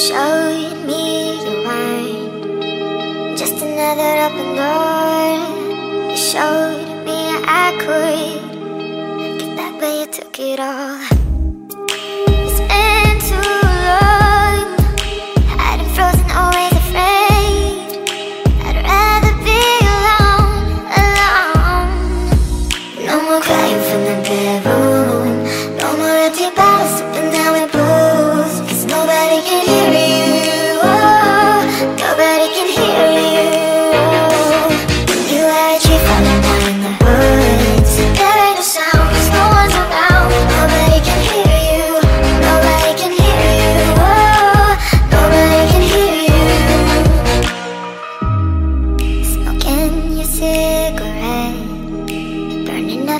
showed me your mind. Just another open door. You showed me I could get back, but you took it all.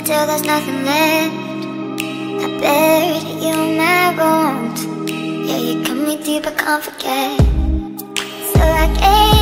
out till there's nothing left. I buried you in my bones. Yeah, you cut me deep, I can't forget. So I gave.